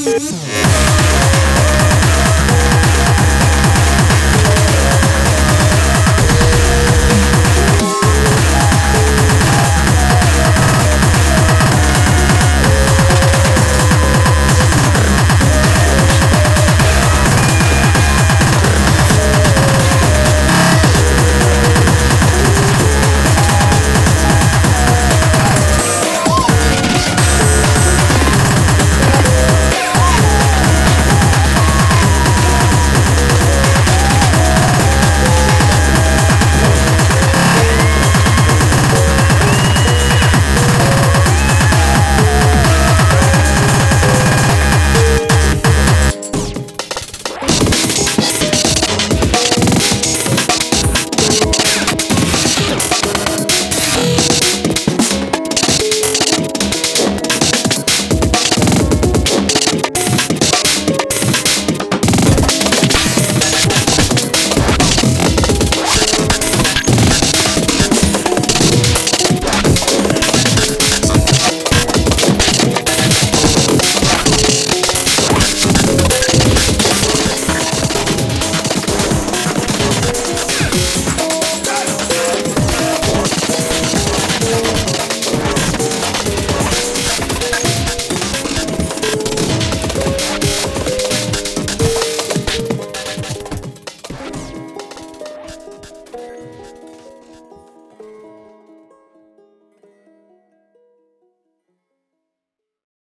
Mm-hmm.